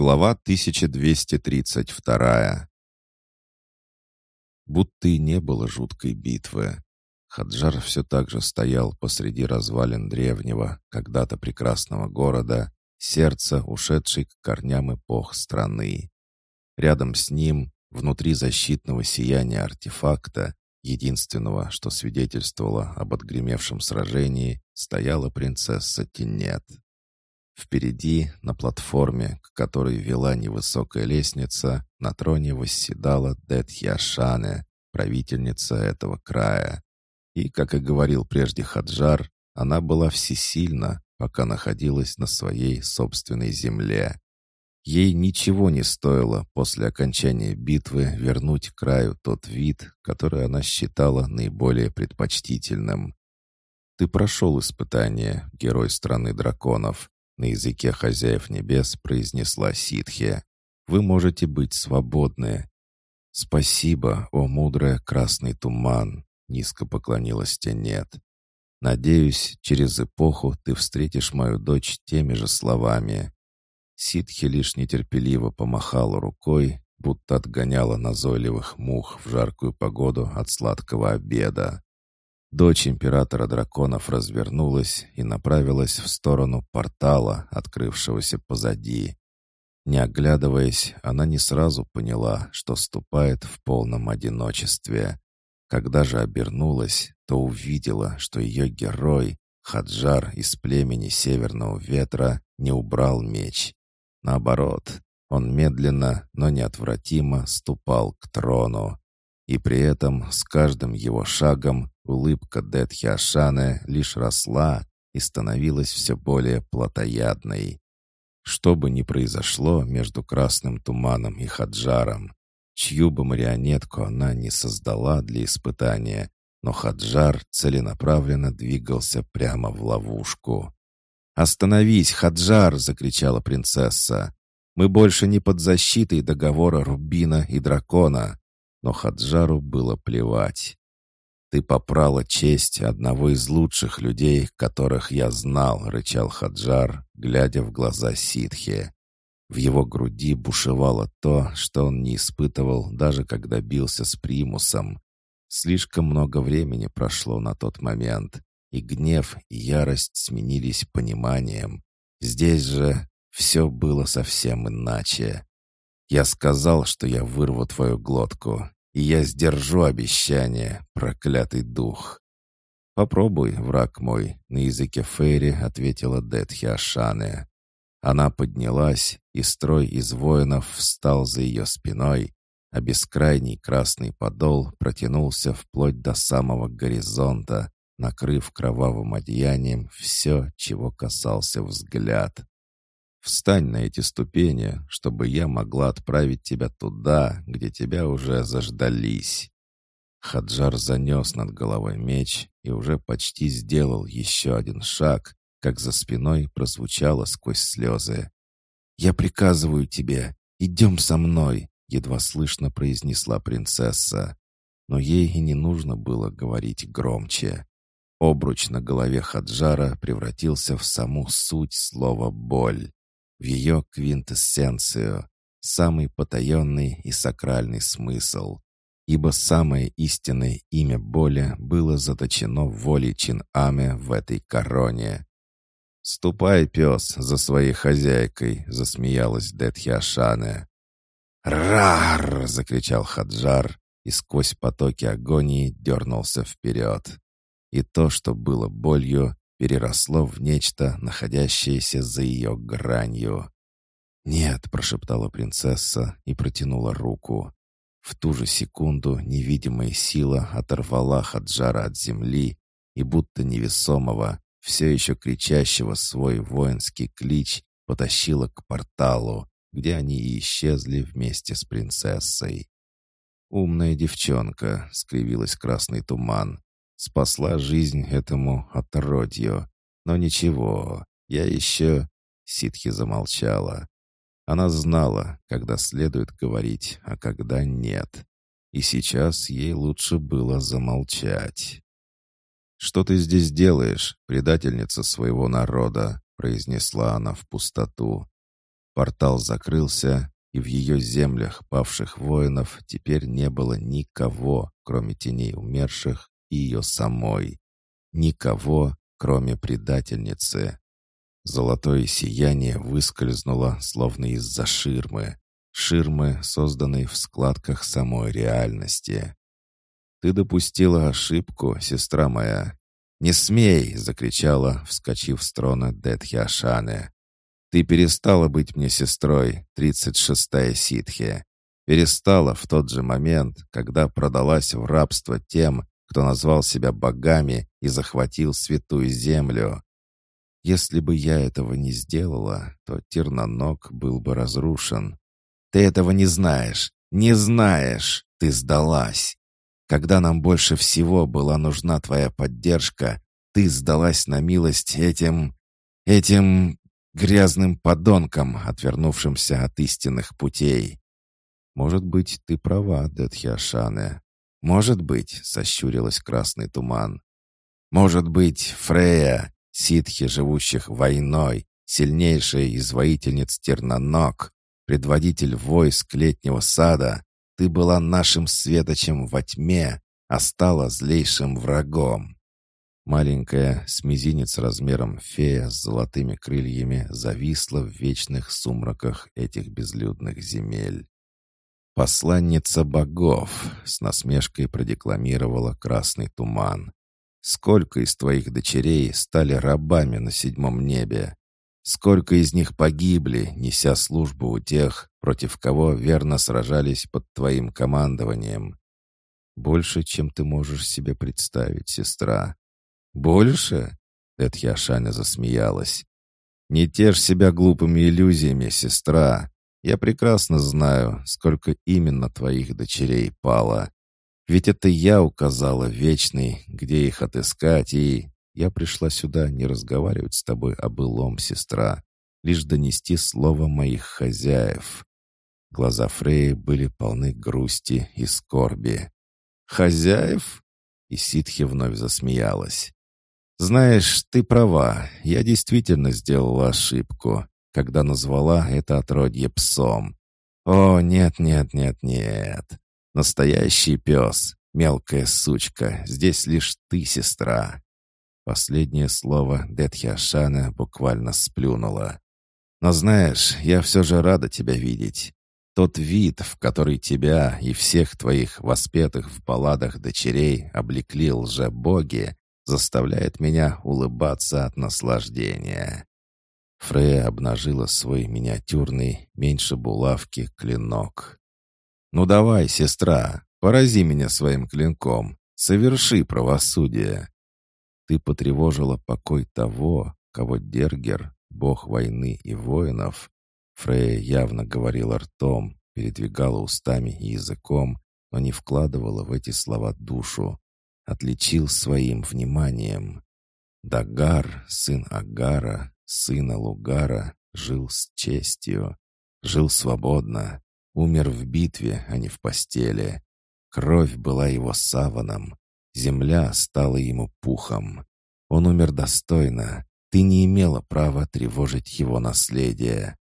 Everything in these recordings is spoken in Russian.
Глава 1232 Будто и не было жуткой битвы. Хаджар все так же стоял посреди развалин древнего, когда-то прекрасного города, сердца, ушедшей к корням эпох страны. Рядом с ним, внутри защитного сияния артефакта, единственного, что свидетельствовало об отгремевшем сражении, стояла принцесса Тинет. Впереди, на платформе, к которой вела невысокая лестница, на троне восседала Детхьяшане, правительница этого края. И, как и говорил прежде Хаджар, она была всесильна, пока находилась на своей собственной земле. Ей ничего не стоило после окончания битвы вернуть краю тот вид, который она считала наиболее предпочтительным. «Ты прошел испытание, герой страны драконов», на языке хозяев небес произнесла ситхи. «Вы можете быть свободны». «Спасибо, о мудрая красный туман», — низко поклонилась Тенет. «Надеюсь, через эпоху ты встретишь мою дочь теми же словами». Ситхи лишь нетерпеливо помахала рукой, будто отгоняла назойливых мух в жаркую погоду от сладкого обеда. Дочь императора драконов развернулась и направилась в сторону портала, открывшегося позади. Не оглядываясь, она не сразу поняла, что ступает в полном одиночестве. Когда же обернулась, то увидела, что ее герой, Хаджар из племени Северного Ветра, не убрал меч. Наоборот, он медленно, но неотвратимо ступал к трону. И при этом с каждым его шагом Улыбка Детхиашана лишь росла и становилась все более плотоядной. Что бы ни произошло между красным туманом и Хаджаром, чью бы марионетку она не создала для испытания, но Хаджар целенаправленно двигался прямо в ловушку. «Остановись, Хаджар!» — закричала принцесса. «Мы больше не под защитой договора Рубина и Дракона!» Но Хаджару было плевать. «Ты попрала честь одного из лучших людей, которых я знал», — рычал Хаджар, глядя в глаза ситхи. В его груди бушевало то, что он не испытывал, даже когда бился с примусом. Слишком много времени прошло на тот момент, и гнев и ярость сменились пониманием. Здесь же все было совсем иначе. Я сказал, что я вырву твою глотку, и я сдержу обещание, проклятый дух. «Попробуй, враг мой», — на языке Фейри ответила Детхи Ашане. Она поднялась, и строй из воинов встал за ее спиной, а бескрайний красный подол протянулся вплоть до самого горизонта, накрыв кровавым одеянием все, чего касался взгляд. Встань на эти ступени, чтобы я могла отправить тебя туда, где тебя уже заждались». Хаджар занес над головой меч и уже почти сделал еще один шаг, как за спиной прозвучало сквозь слезы. «Я приказываю тебе, идем со мной!» — едва слышно произнесла принцесса. Но ей и не нужно было говорить громче. Обруч на голове Хаджара превратился в саму суть слова «боль» в ее квинтэссенцию, самый потаенный и сакральный смысл. Ибо самое истинное имя боли было заточено в Чин-Аме в этой короне. «Ступай, пес, за своей хозяйкой!» — засмеялась Детхиашане. «Рар!» — закричал Хаджар и сквозь потоки агонии дернулся вперед. И то, что было болью, переросло в нечто, находящееся за ее гранью. «Нет», — прошептала принцесса и протянула руку. В ту же секунду невидимая сила оторвала Хаджара от земли и будто невесомого, все еще кричащего свой воинский клич, потащила к порталу, где они и исчезли вместе с принцессой. «Умная девчонка», — скривилась красный туман спасла жизнь этому отродью. Но ничего, я еще...» Ситхи замолчала. Она знала, когда следует говорить, а когда нет. И сейчас ей лучше было замолчать. «Что ты здесь делаешь, предательница своего народа?» произнесла она в пустоту. Портал закрылся, и в ее землях павших воинов теперь не было никого, кроме теней умерших ее самой. Никого, кроме предательницы. Золотое сияние выскользнуло, словно из-за ширмы. Ширмы, созданной в складках самой реальности. «Ты допустила ошибку, сестра моя». «Не смей!» — закричала, вскочив с трона Детхиашане. «Ты перестала быть мне сестрой, тридцать шестая ситхи. Перестала в тот же момент, когда продалась в рабство тем, кто назвал себя богами и захватил святую землю. Если бы я этого не сделала, то Терноног был бы разрушен. Ты этого не знаешь, не знаешь, ты сдалась. Когда нам больше всего была нужна твоя поддержка, ты сдалась на милость этим... этим... грязным подонкам, отвернувшимся от истинных путей. Может быть, ты права, Детхиашане. Может быть, сощурилась красный туман. Может быть, Фрея, ситхи, живущих войной, сильнейшая из воительниц Терноног, предводитель войск летнего сада, ты была нашим светочем во тьме, а стала злейшим врагом. Маленькая, с мизинец размером фея с золотыми крыльями зависла в вечных сумраках этих безлюдных земель. «Посланница богов!» — с насмешкой продекламировала красный туман. «Сколько из твоих дочерей стали рабами на седьмом небе? Сколько из них погибли, неся службу у тех, против кого верно сражались под твоим командованием? Больше, чем ты можешь себе представить, сестра. Больше? Этьяшаня засмеялась. Не тешь себя глупыми иллюзиями, сестра. Я прекрасно знаю, сколько именно твоих дочерей пало. Ведь это я указала Вечный, где их отыскать, и... Я пришла сюда не разговаривать с тобой о былом, сестра, лишь донести слово моих хозяев. Глаза Фреи были полны грусти и скорби. «Хозяев?» И ситхи вновь засмеялась. «Знаешь, ты права, я действительно сделала ошибку, когда назвала это отродье псом. О, нет, нет, нет, нет. Настоящий пес, мелкая сучка, здесь лишь ты, сестра. Последнее слово Детхиашана буквально сплюнула. «Но знаешь, я все же рада тебя видеть. Тот вид, в который тебя и всех твоих воспетых в балладах дочерей облекли лже-боги, заставляет меня улыбаться от наслаждения». Фрея обнажила свой миниатюрный, меньше булавки, клинок. «Ну давай, сестра, порази меня своим клинком, соверши правосудие». Ты потревожила покой того, кого Дергер, бог войны и воинов, Фрея явно говорила ртом, передвигала устами и языком, но не вкладывала в эти слова душу, отличил своим вниманием. Дагар, сын Агара, сына Лугара, жил с честью, жил свободно, умер в битве, а не в постели. Кровь была его саваном, Земля стала ему пухом. Он умер достойно. Ты не имела права тревожить его наследие.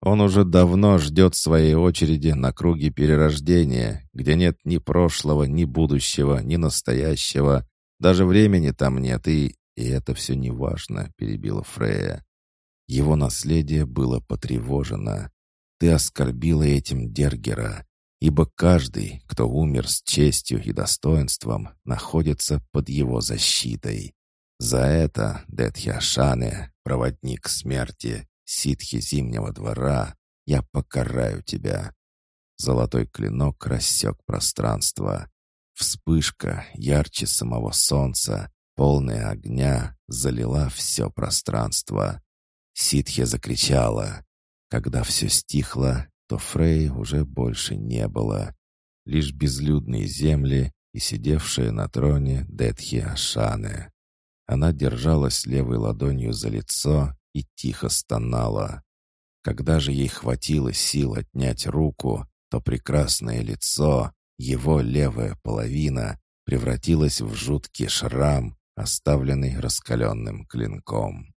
Он уже давно ждет своей очереди на круге перерождения, где нет ни прошлого, ни будущего, ни настоящего. Даже времени там нет, и... И это все не важно, перебила Фрея. Его наследие было потревожено. Ты оскорбила этим Дергера ибо каждый, кто умер с честью и достоинством, находится под его защитой. За это, Детхиашане, проводник смерти, ситхи Зимнего двора, я покараю тебя. Золотой клинок рассек пространство. Вспышка, ярче самого солнца, полная огня, залила все пространство. Ситхи закричала. Когда все стихло, то Фрей уже больше не было. Лишь безлюдные земли и сидевшая на троне Детхи Ашане. Она держалась левой ладонью за лицо и тихо стонала. Когда же ей хватило сил отнять руку, то прекрасное лицо, его левая половина, превратилось в жуткий шрам, оставленный раскаленным клинком.